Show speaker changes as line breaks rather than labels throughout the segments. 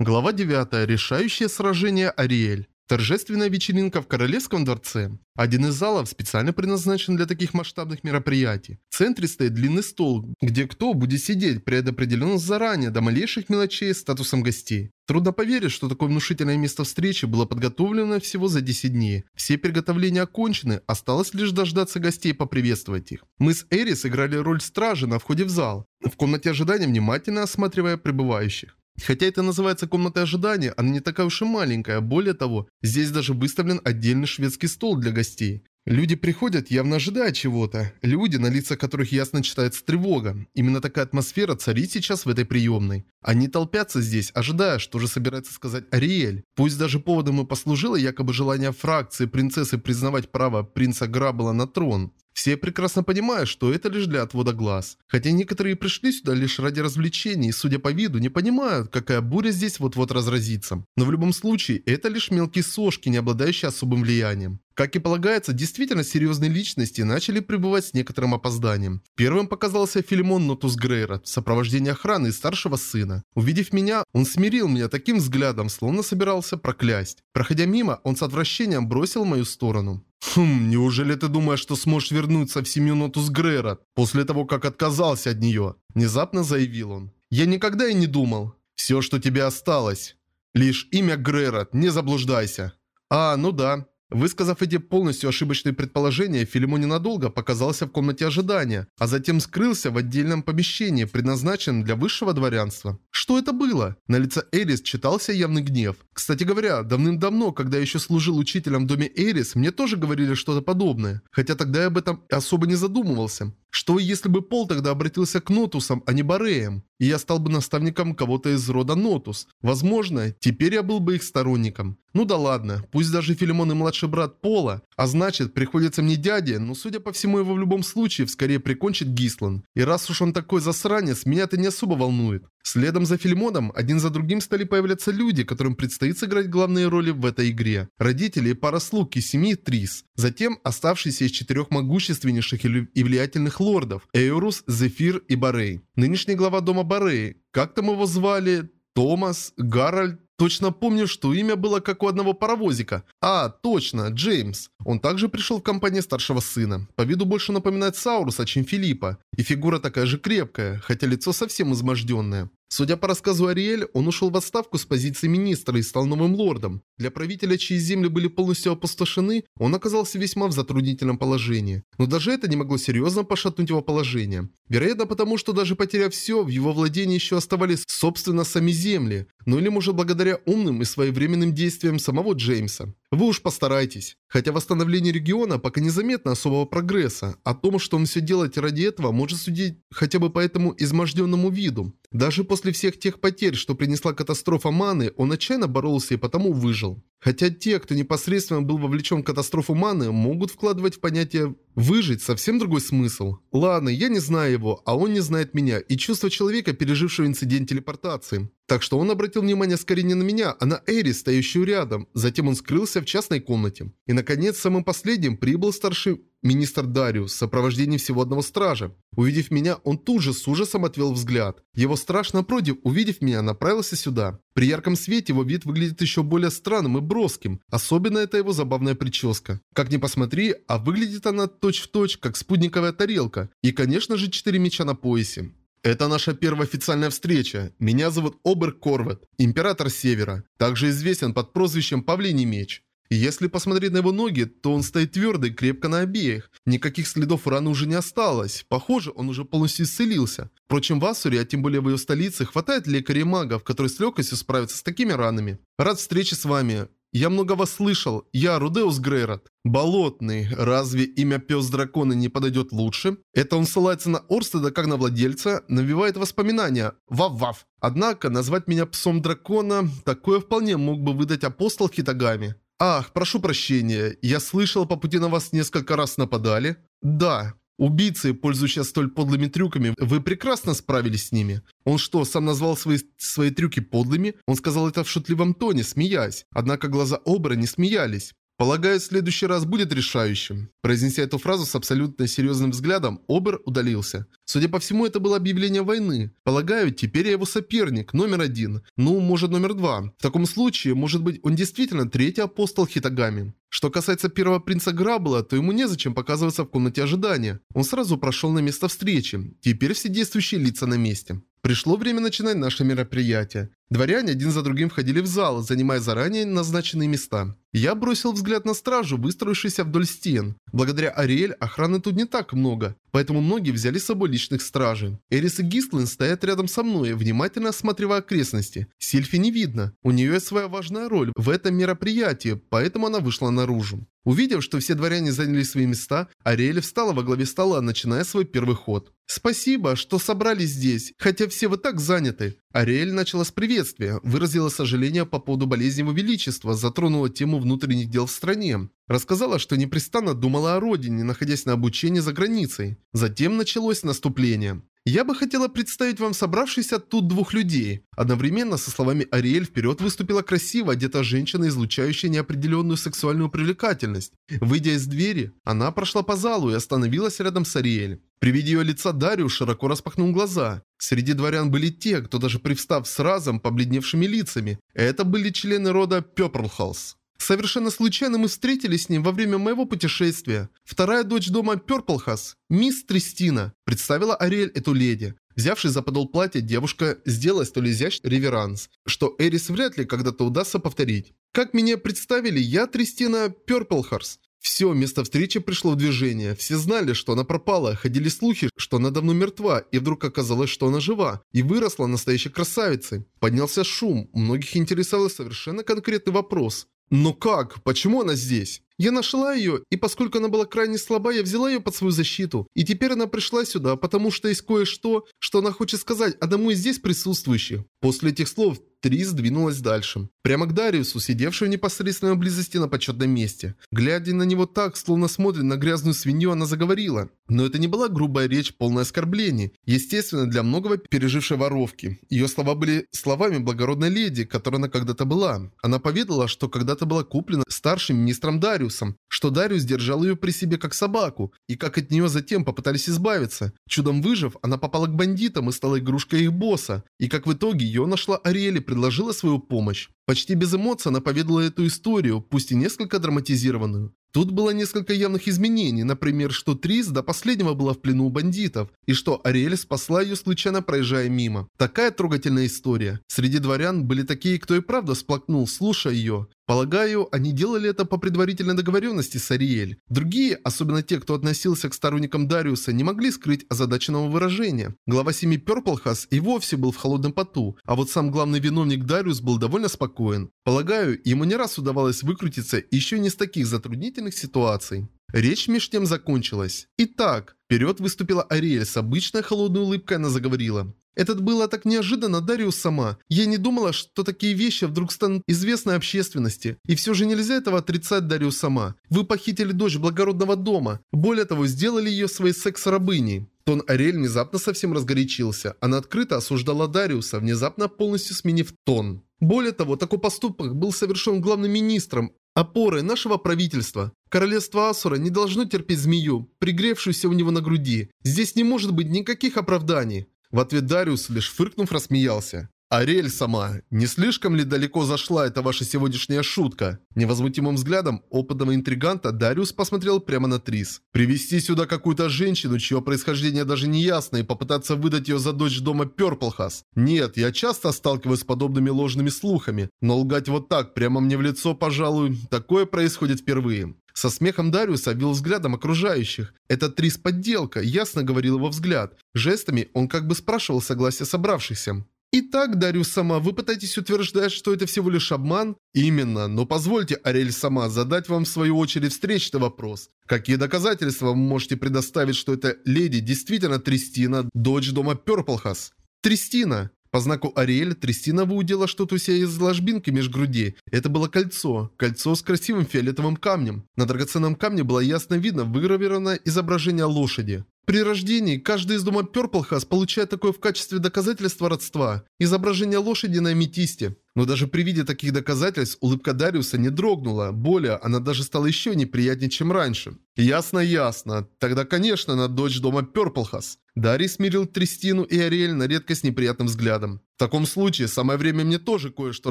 Глава 9. Решающее сражение Ариэль. Торжественная вечеринка в Королевском дворце. Один из залов специально предназначен для таких масштабных мероприятий. В центре стоит длинный стол, где кто будет сидеть, предопределен заранее до малейших мелочей статусом гостей. Трудно поверить, что такое внушительное место встречи было подготовлено всего за 10 дней. Все приготовления окончены, осталось лишь дождаться гостей и поприветствовать их. Мы с Эрис играли роль стражи на входе в зал, в комнате ожидания внимательно осматривая прибывающих. Хотя это называется комнатой ожидания, она не такая уж и маленькая. Более того, здесь даже выставлен отдельный шведский стол для гостей. Люди приходят, явно ожидая чего-то. Люди, на лицах которых ясно читается тревога. Именно такая атмосфера царит сейчас в этой приемной. Они толпятся здесь, ожидая, что же собирается сказать Ариэль. Пусть даже поводом и послужило якобы желание фракции принцессы признавать право принца Граббела на трон. Все прекрасно понимают, что это лишь для отвода глаз. Хотя некоторые пришли сюда лишь ради развлечений и, судя по виду, не понимают, какая буря здесь вот-вот разразится. Но в любом случае, это лишь мелкие сошки, не обладающие особым влиянием. Как и полагается, действительно серьезные личности начали пребывать с некоторым опозданием. Первым показался Филимон Нотус Грейра в сопровождении охраны и старшего сына. Увидев меня, он смерил меня таким взглядом, словно собирался проклясть. Проходя мимо, он с отвращением бросил мою сторону. «Хм, неужели ты думаешь, что сможешь вернуться в семью Нотус Грейра после того, как отказался от нее?» Внезапно заявил он. «Я никогда и не думал. Все, что тебе осталось. Лишь имя Грейра, не заблуждайся». «А, ну да. Высказав эти полностью ошибочные предположения, Филимон ненадолго показался в комнате ожидания, а затем скрылся в отдельном помещении, предназначенном для высшего дворянства. Что это было? На лице Эрис читался явный гнев. Кстати говоря, давным-давно, когда я еще служил учителем в доме Эрис, мне тоже говорили что-то подобное, хотя тогда я об этом особо не задумывался. Что если бы Пол тогда обратился к Нотусам, а не Бареям, и я стал бы наставником кого-то из рода Нотус? Возможно, теперь я был бы их сторонником. Ну да ладно, пусть даже Филимон и младший брат Пола, а значит, приходится мне дяде, но судя по всему его в любом случае вскорее прикончит Гислан. И раз уж он такой засранец, меня это не особо волнует. Следом за Филимоном, один за другим стали появляться люди, которым предстоит сыграть главные роли в этой игре. Родители и пара слуг из семьи Трис. Затем оставшиеся из четырех могущественнейших и влиятельных лордов – Эйрус, Зефир и Барей. Нынешний глава дома Барей. Как там его звали? Томас, Гарольд, Точно помню, что имя было как у одного паровозика. А, точно, Джеймс. Он также пришел в компании старшего сына. По виду больше напоминает Сауруса, чем Филиппа. И фигура такая же крепкая, хотя лицо совсем изможденное. Судя по рассказу Ариэль, он ушел в отставку с позиции министра и стал новым лордом. Для правителя, чьи земли были полностью опустошены, он оказался весьма в затруднительном положении. Но даже это не могло серьезно пошатнуть его положение. Вероятно, потому что даже потеряв все, в его владении еще оставались собственно сами земли. Ну или может благодаря умным и своевременным действиям самого Джеймса. Вы уж постарайтесь. Хотя восстановление региона пока незаметно особого прогресса. О том, что он все делает ради этого, может судить хотя бы по этому изможденному виду. Даже после всех тех потерь, что принесла катастрофа Маны, он отчаянно боролся и потому выжил. Хотя те, кто непосредственно был вовлечен в катастрофу Маны, могут вкладывать в понятие «выжить» совсем другой смысл. Ладно, я не знаю его, а он не знает меня, и чувство человека, пережившего инцидент телепортации. Так что он обратил внимание скорее не на меня, а на Эри, стоящую рядом. Затем он скрылся в частной комнате. И наконец, самым последним прибыл старший министр Дариус в сопровождении всего одного стража. Увидев меня, он тут же с ужасом отвел взгляд. Его страж, напротив, увидев меня, направился сюда. При ярком свете его вид выглядит еще более странным и броским. Особенно это его забавная прическа. Как ни посмотри, а выглядит она точь-в-точь, точь, как спутниковая тарелка. И, конечно же, четыре меча на поясе. Это наша первая официальная встреча. Меня зовут Обер Корвет, император Севера. Также известен под прозвищем Павлиний Меч. И если посмотреть на его ноги, то он стоит твердо и крепко на обеих. Никаких следов раны уже не осталось. Похоже, он уже полностью исцелился. Впрочем, в Асуре, а тем более в ее столице, хватает лекарей магов, которые с легкостью справятся с такими ранами. Рад встрече с вами. Я много вас слышал. Я Рудеус Грейрот. Болотный. Разве имя пес дракона не подойдет лучше? Это он ссылается на Орстеда как на владельца, навевает воспоминания. Вав-вав. Однако, назвать меня псом дракона, такое вполне мог бы выдать апостол Хитагами. «Ах, прошу прощения, я слышал, по пути на вас несколько раз нападали?» «Да. Убийцы, пользующиеся столь подлыми трюками, вы прекрасно справились с ними. Он что, сам назвал свои, свои трюки подлыми? Он сказал это в шутливом тоне, смеясь. Однако глаза Обра не смеялись. Полагаю, следующий раз будет решающим. Произнеся эту фразу с абсолютно серьезным взглядом, Обер удалился. Судя по всему, это было объявление войны. Полагаю, теперь я его соперник, номер один. Ну, может, номер два. В таком случае, может быть, он действительно третий апостол Хитагами. Что касается первого принца Грабла, то ему незачем показываться в комнате ожидания. Он сразу прошел на место встречи. Теперь все действующие лица на месте. Пришло время начинать наше мероприятие. Дворяне один за другим входили в зал, занимая заранее назначенные места. Я бросил взгляд на стражу, выстроившуюся вдоль стен. Благодаря Ариэль охраны тут не так много, поэтому многие взяли с собой личных стражей. Эрис и Гистлин стоят рядом со мной, внимательно осматривая окрестности. Сильфи не видно. У нее есть своя важная роль в этом мероприятии, поэтому она вышла наружу. Увидев, что все дворяне заняли свои места, Ариэль встала во главе стола, начиная свой первый ход. «Спасибо, что собрались здесь, хотя все вы так заняты». Ариэль начала с приветствия, выразила сожаление по поводу болезни его величества, затронула тему внутренних дел в стране. Рассказала, что непрестанно думала о родине, находясь на обучении за границей. Затем началось наступление. Я бы хотела представить вам собравшихся тут двух людей. Одновременно со словами Ариэль вперед выступила красиво одетая женщина, излучающая неопределенную сексуальную привлекательность. Выйдя из двери, она прошла по залу и остановилась рядом с Ариэль. При виде ее лица Дариус широко распахнул глаза. Среди дворян были те, кто даже привстав с разом побледневшими лицами. Это были члены рода Пёпрлхаус. Совершенно случайно мы встретились с ним во время моего путешествия. Вторая дочь дома Пёрплхас, мисс Тристина, представила Ариэль эту леди. Взявшись за подол платья, девушка сделала столь изящный реверанс, что Эрис вряд ли когда-то удастся повторить. Как меня представили, я Тристина Пёрплхарс. Все, место встречи пришло в движение. Все знали, что она пропала, ходили слухи, что она давно мертва, и вдруг оказалось, что она жива, и выросла настоящей красавицей. Поднялся шум, многих интересовал совершенно конкретный вопрос. Но как? Почему она здесь? Я нашла ее, и поскольку она была крайне слаба, я взяла ее под свою защиту. И теперь она пришла сюда, потому что есть кое-что, что она хочет сказать одному из здесь присутствующих. После этих слов Трис двинулась дальше. Прямо к Дариусу, сидевшему в непосредственной близости на почетном месте. Глядя на него так, словно смотрит на грязную свинью, она заговорила. Но это не была грубая речь, полная оскорблений. Естественно, для многого пережившей воровки. Ее слова были словами благородной леди, которой она когда-то была. Она поведала, что когда-то была куплена старшим министром Дариусом, что Дариус держал ее при себе как собаку, и как от нее затем попытались избавиться. Чудом выжив, она попала к бандитам и стала игрушкой их босса. И как в итоге ее нашла Ариэль предложила свою помощь. Почти без эмоций она поведала эту историю, пусть и несколько драматизированную. Тут было несколько явных изменений, например, что Трис до последнего была в плену у бандитов, и что Ариэль спасла ее случайно проезжая мимо. Такая трогательная история. Среди дворян были такие, кто и правда сплакнул, слушая ее. Полагаю, они делали это по предварительной договоренности с Ариэль. Другие, особенно те, кто относился к сторонникам Дариуса, не могли скрыть озадаченного выражения. Глава семьи Пёрплхас и вовсе был в холодном поту, а вот сам главный виновник Дариус был довольно спокоен. Полагаю, ему не раз удавалось выкрутиться еще не с таких затруднительных ситуаций. Речь меж тем закончилась. Итак, вперед выступила Ариэль с обычной холодной улыбкой она заговорила. Это было так неожиданно, Дариус сама. Я не думала, что такие вещи вдруг станут известны общественности. И все же нельзя этого отрицать, Дариус сама. Вы похитили дочь благородного дома. Более того, сделали ее своей секс-рабыней. Тон Ариэль внезапно совсем разгорячился. Она открыто осуждала Дариуса, внезапно полностью сменив тон. Более того, такой поступок был совершен главным министром, опорой нашего правительства. Королевство Асура не должно терпеть змею, пригревшуюся у него на груди. Здесь не может быть никаких оправданий. В ответ Дариус, лишь фыркнув, рассмеялся. «Ариэль сама, не слишком ли далеко зашла эта ваша сегодняшняя шутка?» Невозмутимым взглядом опытного интриганта Дариус посмотрел прямо на Трис. «Привести сюда какую-то женщину, чье происхождение даже не ясно, и попытаться выдать ее за дочь дома Пёрплхас? Нет, я часто сталкиваюсь с подобными ложными слухами, но лгать вот так, прямо мне в лицо, пожалуй, такое происходит впервые». Со смехом Дариус обвел взглядом окружающих. «Это Трис подделка», ясно говорил его взгляд. Жестами он как бы спрашивал согласие собравшихся. Итак, Дариус сама, вы пытаетесь утверждать, что это всего лишь обман? Именно, но позвольте, Ариэль сама, задать вам в свою очередь встречный вопрос. Какие доказательства вы можете предоставить, что эта леди действительно Тристина, дочь дома Пёрплхас? Тристина! По знаку Ариэль Тристина выудила что-то у себя из ложбинки меж груди. Это было кольцо. Кольцо с красивым фиолетовым камнем. На драгоценном камне было ясно видно выгравировано изображение лошади. При рождении каждый из дома Пёрплхас получает такое в качестве доказательства родства. Изображение лошади на аметисте. Но даже при виде таких доказательств улыбка Дариуса не дрогнула. Более, она даже стала еще неприятнее, чем раньше. Ясно, ясно. Тогда, конечно, она дочь дома Пёрплхас. Дарий смирил Тристину и Ариэль на редкость неприятным взглядом. В таком случае, самое время мне тоже кое-что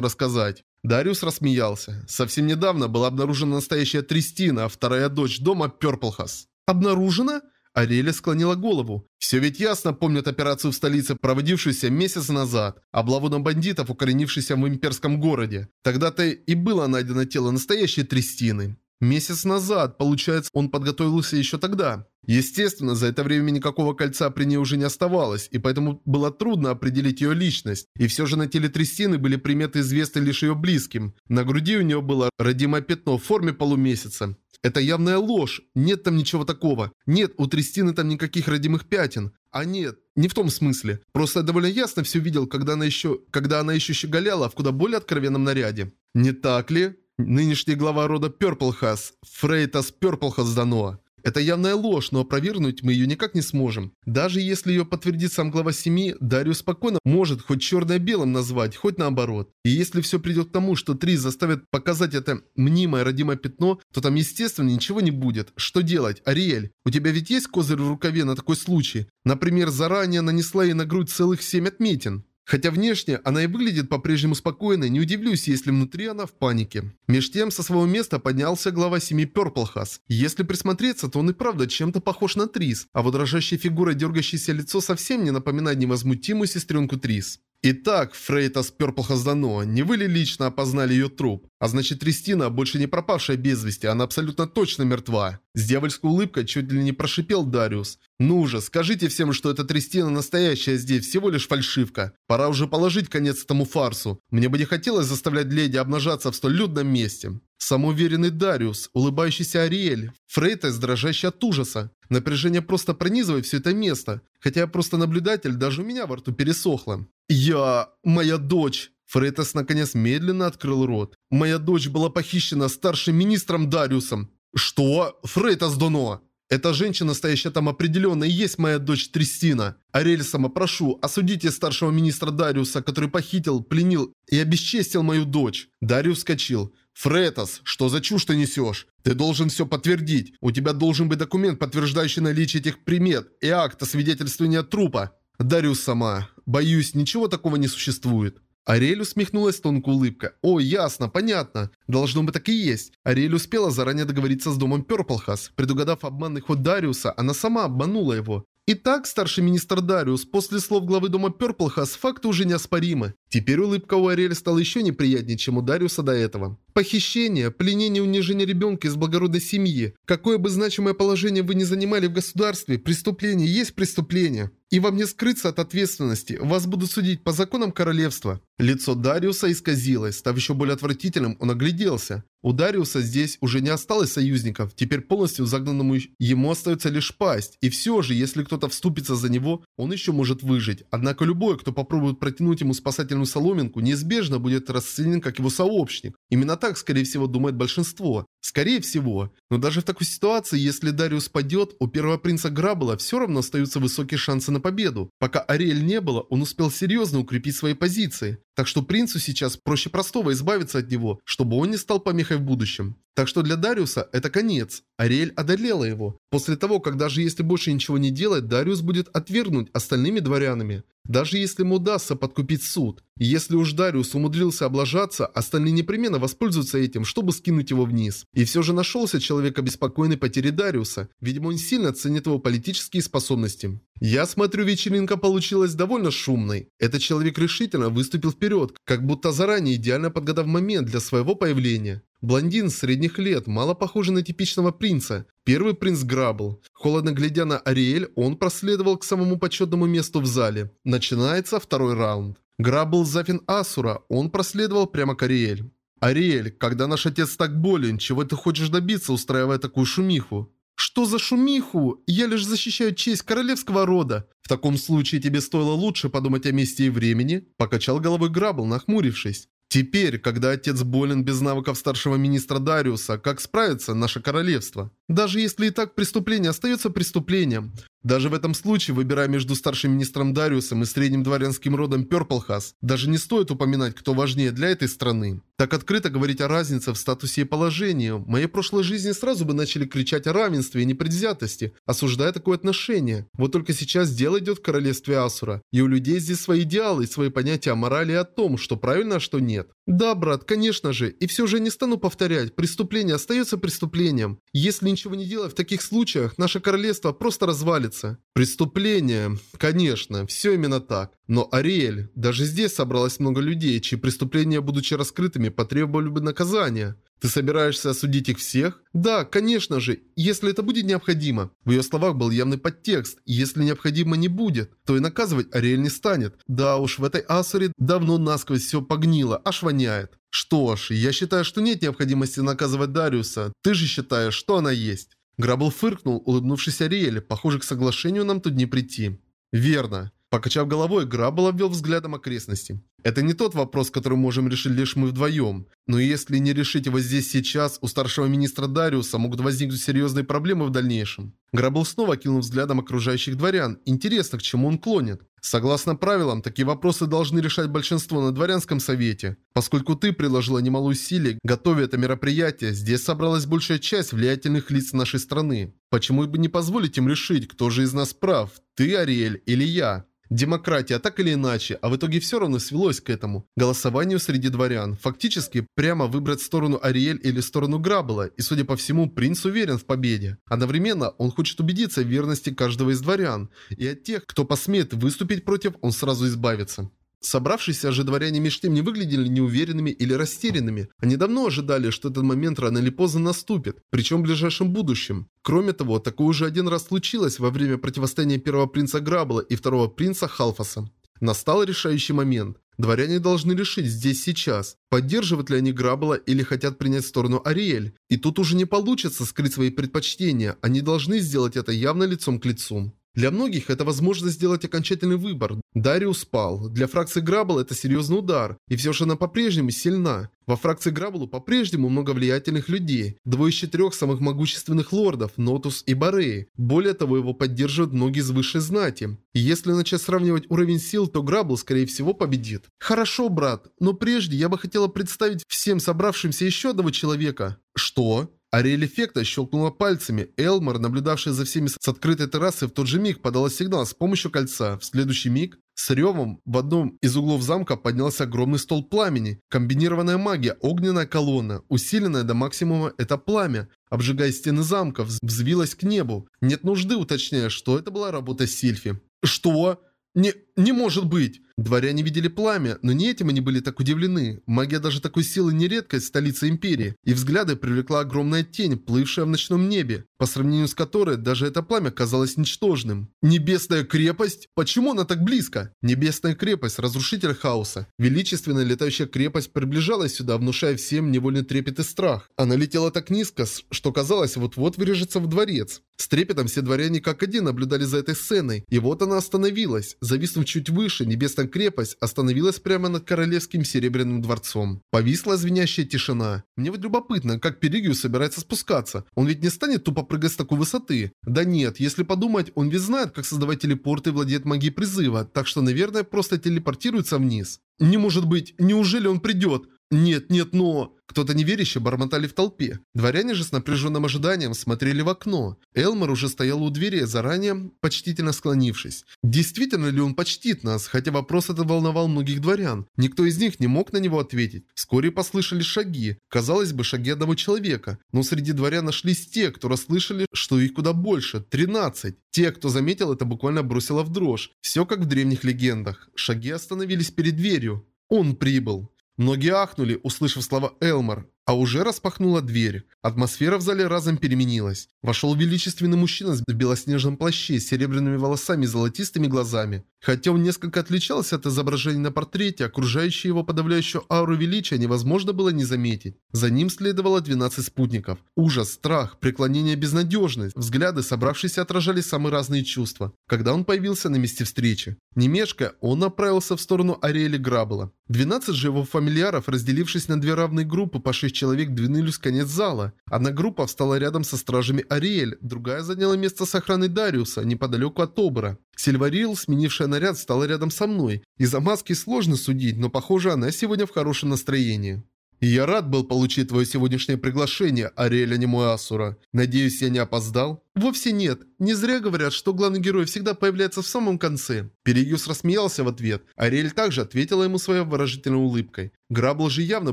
рассказать. Дариус рассмеялся. Совсем недавно была обнаружена настоящая Тристина, а вторая дочь дома Пёрплхас. Обнаружена? Ариэля склонила голову. Все ведь ясно помнят операцию в столице, проводившуюся месяц назад, облаву на бандитов, укоренившихся в имперском городе. Тогда-то и было найдено тело настоящей Тристины. Месяц назад, получается, он подготовился еще тогда. Естественно, за это время никакого кольца при ней уже не оставалось, и поэтому было трудно определить ее личность. И все же на теле Тристины были приметы известны лишь ее близким. На груди у нее было родимое пятно в форме полумесяца. Это явная ложь. Нет там ничего такого. Нет, у Тристины там никаких родимых пятен. А нет, не в том смысле. Просто я довольно ясно все видел, когда она еще, когда она еще щеголяла в куда более откровенном наряде. Не так ли? Нынешний глава рода Пёрплхас, Фрейтас Пёрплхас Даноа. Это явная ложь, но опровергнуть мы ее никак не сможем. Даже если ее подтвердит сам глава семьи, Дариус спокойно может хоть черное белым назвать, хоть наоборот. И если все придет к тому, что Трис заставит показать это мнимое родимое пятно, то там естественно ничего не будет. Что делать, Ариэль? У тебя ведь есть козырь в рукаве на такой случай? Например, заранее нанесла ей на грудь целых семь отметин. Хотя внешне она и выглядит по-прежнему спокойной, не удивлюсь, если внутри она в панике. Меж тем, со своего места поднялся глава семьи Пёрплхас. Если присмотреться, то он и правда чем-то похож на Трис, а вот дрожащая фигура и дергающееся лицо совсем не напоминает невозмутимую сестренку Трис. Итак, Фрейтас Пёрплхаздано, не вы ли лично опознали ее труп? А значит, Тристина больше не пропавшая без вести, она абсолютно точно мертва. С дьявольской улыбкой чуть ли не прошипел Дариус. Ну же, скажите всем, что эта Тристина настоящая здесь, всего лишь фальшивка. Пора уже положить конец этому фарсу. Мне бы не хотелось заставлять леди обнажаться в столь людном месте. Самоуверенный Дариус, улыбающийся Ариэль, Фрейтас, дрожащий от ужаса. Напряжение просто пронизывает все это место. Хотя я просто наблюдатель, даже у меня во рту пересохло. «Я... моя дочь...» Фрейтас наконец медленно открыл рот. «Моя дочь была похищена старшим министром Дариусом». «Что? Фрейтас Доно?» «Эта женщина, стоящая там определенно, и есть моя дочь Тристина. Ариэль, сама прошу, осудите старшего министра Дариуса, который похитил, пленил и обесчестил мою дочь». Дариус вскочил. «Фретос, что за чушь ты несешь? Ты должен все подтвердить. У тебя должен быть документ, подтверждающий наличие этих примет и акт свидетельствования трупа». Дариус сама. Боюсь, ничего такого не существует. Ариэль усмехнулась тонкой улыбкой. «О, ясно, понятно. Должно быть так и есть». Ариэль успела заранее договориться с домом Пёрплхас. Предугадав обманный ход Дариуса, она сама обманула его. Итак, старший министр Дариус, после слов главы дома Пёрплхас, факты уже неоспоримы. Теперь улыбка у Ариэль стала еще неприятнее, чем у Дариуса до этого. Похищение, пленение унижение ребенка из благородной семьи. Какое бы значимое положение вы ни занимали в государстве, преступление есть преступление. И вам не скрыться от ответственности, вас будут судить по законам королевства. Лицо Дариуса исказилось, став еще более отвратительным, он огляделся. У Дариуса здесь уже не осталось союзников, теперь полностью загнанному ему остается лишь пасть. И все же, если кто-то вступится за него, он еще может выжить. Однако любой, кто попробует протянуть ему спасательную спасательную соломинку, неизбежно будет расценен как его сообщник. Именно так, скорее всего, думает большинство. Скорее всего. Но даже в такой ситуации, если Дариус падет, у первого принца Граббела все равно остаются высокие шансы на победу. Пока Ариэль не было, он успел серьезно укрепить свои позиции. Так что принцу сейчас проще простого избавиться от него, чтобы он не стал помехой в будущем. Так что для Дариуса это конец. Ариэль одолела его. После того, как даже если больше ничего не делать, Дариус будет отвергнут остальными дворянами. Даже если ему удастся подкупить суд. Если уж Дариус умудрился облажаться, остальные непременно воспользуются этим, чтобы скинуть его вниз. И все же нашелся человек обеспокоенный потерей Дариуса. Видимо, он сильно ценит его политические способности. Я смотрю, вечеринка получилась довольно шумной. Этот человек решительно выступил вперед, как будто заранее идеально подгадав момент для своего появления. Блондин средних лет, мало похожий на типичного принца. Первый принц Грабл. Холодно глядя на Ариэль, он проследовал к самому почетному месту в зале. Начинается второй раунд. Грабл Зафин Асура, он проследовал прямо к Ариэль. «Ариэль, когда наш отец так болен, чего ты хочешь добиться, устраивая такую шумиху?» «Что за шумиху? Я лишь защищаю честь королевского рода. В таком случае тебе стоило лучше подумать о месте и времени», – покачал головой Грабл, нахмурившись. «Теперь, когда отец болен без навыков старшего министра Дариуса, как справится наше королевство?» Даже если и так преступление остается преступлением. Даже в этом случае, выбирая между старшим министром Дариусом и средним дворянским родом Пёрплхас, даже не стоит упоминать, кто важнее для этой страны. Так открыто говорить о разнице в статусе и положении. В моей прошлой жизни сразу бы начали кричать о равенстве и непредвзятости, осуждая такое отношение. Вот только сейчас дело идет в королевстве Асура. И у людей здесь свои идеалы и свои понятия о морали и о том, что правильно, а что нет. Да, брат, конечно же. И все же не стану повторять. Преступление остается преступлением. Если ничего не делать в таких случаях, наше королевство просто развалится. Преступление. Конечно, все именно так. Но Ариэль, даже здесь собралось много людей, чьи преступления, будучи раскрытыми, потребовали бы наказания. Ты собираешься осудить их всех? Да, конечно же, если это будет необходимо. В ее словах был явный подтекст. Если необходимо не будет, то и наказывать Ариэль не станет. Да уж, в этой Асуре давно насквозь все погнило, аж воняет. Что ж, я считаю, что нет необходимости наказывать Дариуса. Ты же считаешь, что она есть. Грабл фыркнул, улыбнувшись Ариэль. Похоже, к соглашению нам тут не прийти. Верно. Покачав головой, Граббл обвел взглядом окрестности. Это не тот вопрос, который можем решить лишь мы вдвоем. Но если не решить его здесь сейчас, у старшего министра Дариуса могут возникнуть серьезные проблемы в дальнейшем. Граббл снова кинул взглядом окружающих дворян. Интересно, к чему он клонит. Согласно правилам, такие вопросы должны решать большинство на дворянском совете. Поскольку ты приложила немало усилий, готовя это мероприятие, здесь собралась большая часть влиятельных лиц нашей страны. Почему бы не позволить им решить, кто же из нас прав, ты, Ариэль, или я? Демократия, так или иначе, а в итоге все равно свелось к этому. Голосованию среди дворян. Фактически, прямо выбрать сторону Ариэль или сторону Граббела, и судя по всему, принц уверен в победе. Одновременно, он хочет убедиться в верности каждого из дворян, и от тех, кто посмеет выступить против, он сразу избавится. Собравшиеся же дворяне меж тем не выглядели неуверенными или растерянными. Они давно ожидали, что этот момент рано или поздно наступит, причем в ближайшем будущем. Кроме того, такое уже один раз случилось во время противостояния первого принца Грабла и второго принца Халфаса. Настал решающий момент. Дворяне должны решить здесь сейчас, поддерживают ли они Грабла или хотят принять сторону Ариэль. И тут уже не получится скрыть свои предпочтения, они должны сделать это явно лицом к лицу. Для многих это возможность сделать окончательный выбор. Дариус спал. Для фракции Граббл это серьезный удар. И все же она по-прежнему сильна. Во фракции Грабблу по-прежнему много влиятельных людей. Двое из четырех самых могущественных лордов, Нотус и Бареи. Более того, его поддерживают многие из высшей знати. И если начать сравнивать уровень сил, то Граббл скорее всего победит. Хорошо, брат, но прежде я бы хотела представить всем собравшимся еще одного человека. Что? Ариэль эффекта щелкнула пальцами. Элмор, наблюдавший за всеми с открытой террасы, в тот же миг подала сигнал с помощью кольца. В следующий миг с ревом в одном из углов замка поднялся огромный стол пламени. Комбинированная магия, огненная колонна, усиленная до максимума это пламя, обжигая стены замка, взвилась к небу. Нет нужды уточняя, что это была работа Сильфи. «Что?» «Не, не может быть!» Дворяне видели пламя, но не этим они были так удивлены. Магия даже такой силы не редкость в столице Империи. И взгляды привлекла огромная тень, плывшая в ночном небе, по сравнению с которой даже это пламя казалось ничтожным. Небесная крепость? Почему она так близко? Небесная крепость, разрушитель хаоса. Величественная летающая крепость приближалась сюда, внушая всем невольный трепет и страх. Она летела так низко, что казалось, вот-вот вырежется в дворец. С трепетом все дворяне как один наблюдали за этой сценой. И вот она остановилась. Зависнув чуть выше, небесная крепость остановилась прямо над королевским серебряным дворцом. Повисла звенящая тишина. Мне вот любопытно, как Перигию собирается спускаться. Он ведь не станет тупо прыгать с такой высоты. Да нет, если подумать, он ведь знает, как создавать телепорты и владеет магией призыва, так что, наверное, просто телепортируется вниз. Не может быть, неужели он придет? Нет, нет, но... Кто-то неверяще бормотали в толпе. Дворяне же с напряженным ожиданием смотрели в окно. Элмар уже стоял у двери, заранее почтительно склонившись. Действительно ли он почтит нас, хотя вопрос этот волновал многих дворян. Никто из них не мог на него ответить. Вскоре послышались шаги. Казалось бы, шаги одного человека. Но среди дворян нашлись те, кто расслышали, что их куда больше. 13. Те, кто заметил это, буквально бросило в дрожь. Все как в древних легендах. Шаги остановились перед дверью. Он прибыл. Многие ахнули, услышав слова Элмар, а уже распахнула дверь. Атмосфера в зале разом переменилась. Вошел величественный мужчина в белоснежном плаще с серебряными волосами и золотистыми глазами. Хотя он несколько отличался от изображения на портрете, окружающую его подавляющую ауру величия невозможно было не заметить. За ним следовало 12 спутников. Ужас, страх, преклонение, безнадежность. Взгляды, собравшиеся, отражали самые разные чувства. Когда он появился на месте встречи. Не мешкая, он направился в сторону Ариэля Граббела. 12 же его фамильяров, разделившись на две равные группы по 6 человек двинулись в конец зала. Одна группа встала рядом со стражами Ариэль, другая заняла место с охраной Дариуса, неподалеку от Обера. Сильварил, сменившая наряд, стала рядом со мной. Из-за маски сложно судить, но похоже, она сегодня в хорошем настроении. «Я рад был получить твое сегодняшнее приглашение, Анимуэ Асура. Надеюсь, я не опоздал?» «Вовсе нет. Не зря говорят, что главный герой всегда появляется в самом конце». Перегюс рассмеялся в ответ. Ариэль также ответила ему своей выражительной улыбкой. Грабл же явно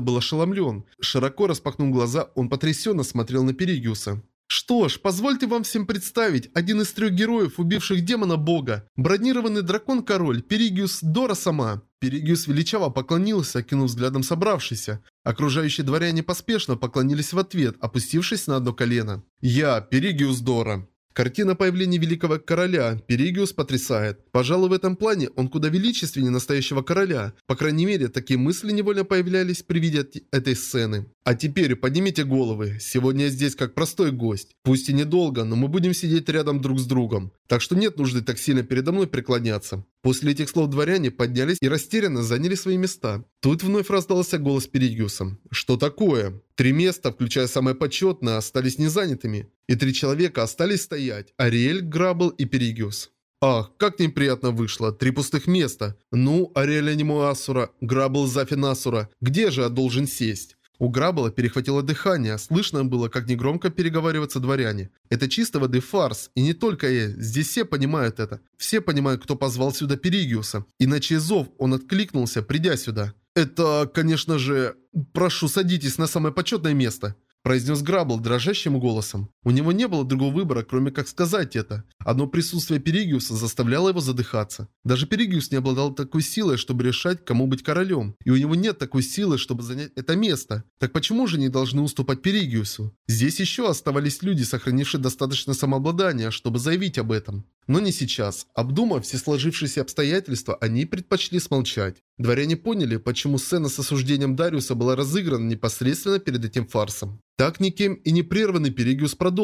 был ошеломлен. Широко распахнув глаза, он потрясенно смотрел на Перегюса. Что ж, позвольте вам всем представить один из трех героев, убивших демона бога. Бронированный дракон-король Перигиус Дора сама. Перигиус величаво поклонился, окинув взглядом собравшийся. Окружающие дворяне поспешно поклонились в ответ, опустившись на одно колено. «Я, Перигиус Дора». Картина появления великого короля Перигиус потрясает. Пожалуй, в этом плане он куда величественнее настоящего короля. По крайней мере, такие мысли невольно появлялись при виде этой сцены. А теперь поднимите головы. Сегодня я здесь как простой гость. Пусть и недолго, но мы будем сидеть рядом друг с другом. Так что нет нужды так сильно передо мной преклоняться. После этих слов дворяне поднялись и растерянно заняли свои места. Тут вновь раздался голос Перигиуса. Что такое? Три места, включая самое почетное, остались незанятыми. И три человека остались стоять. Ариэль, Грабл и Перигиус. Ах, как неприятно вышло. Три пустых места. Ну, Ариэль Аниму Асура, Грабл Зафин Асура. Где же я должен сесть? У Граббела перехватило дыхание, слышно было, как негромко переговариваются дворяне. Это чисто воды фарс, и не только я, здесь все понимают это. Все понимают, кто позвал сюда Перигиуса. Иначе зов, он откликнулся, придя сюда. Это, конечно же... Прошу, садитесь на самое почетное место произнес Грабл дрожащим голосом. У него не было другого выбора, кроме как сказать это. Одно присутствие Перигиуса заставляло его задыхаться. Даже Перигиус не обладал такой силой, чтобы решать, кому быть королем. И у него нет такой силы, чтобы занять это место. Так почему же не должны уступать Перигиусу? Здесь еще оставались люди, сохранившие достаточно самообладания, чтобы заявить об этом. Но не сейчас. Обдумав все сложившиеся обстоятельства, они предпочли смолчать. Дворяне поняли, почему сцена с осуждением Дариуса была разыграна непосредственно перед этим фарсом. Так никем и не прерванный Перигиус продолжил.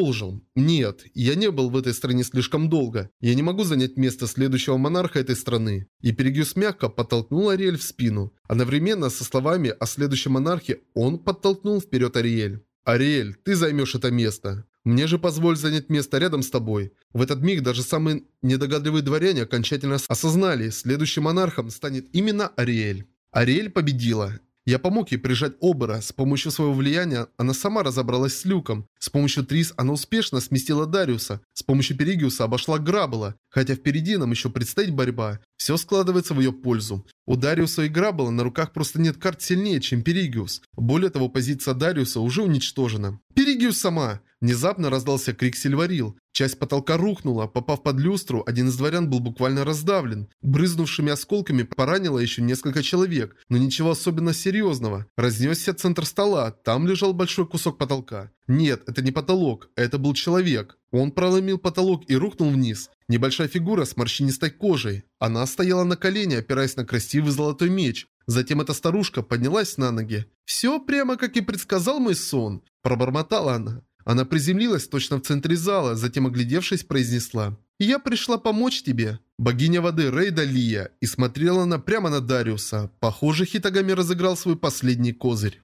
«Нет, я не был в этой стране слишком долго. Я не могу занять место следующего монарха этой страны». И Перигиус мягко подтолкнул Ариэль в спину. Одновременно со словами о следующем монархе он подтолкнул вперед Ариэль. «Ариэль, ты займешь это место. Мне же позволь занять место рядом с тобой. В этот миг даже самые недогадливые дворяне окончательно осознали, следующим монархом станет именно Ариэль. Ариэль победила. Я помог ей прижать Обера. С помощью своего влияния она сама разобралась с Люком. С помощью Трис она успешно сместила Дариуса. С помощью Перигиуса обошла Граббела. Хотя впереди нам еще предстоит борьба. Все складывается в ее пользу. У Дариуса и Граббела на руках просто нет карт сильнее, чем Перигиус. Более того, позиция Дариуса уже уничтожена. «Перигиус сама!» Внезапно раздался крик Сильварил. Часть потолка рухнула. Попав под люстру, один из дворян был буквально раздавлен. Брызнувшими осколками поранило еще несколько человек, но ничего особенно серьезного. Разнесся центр стола, там лежал большой кусок потолка. Нет, это не потолок, это был человек. Он проломил потолок и рухнул вниз. Небольшая фигура с морщинистой кожей. Она стояла на колене, опираясь на красивый золотой меч. Затем эта старушка поднялась на ноги. «Все прямо как и предсказал мой сон», – пробормотала она. Она приземлилась точно в центре зала, затем оглядевшись, произнесла «Я пришла помочь тебе». Богиня воды Рейда Лия и смотрела она прямо на Дариуса. Похоже, Хитагами разыграл свой последний козырь.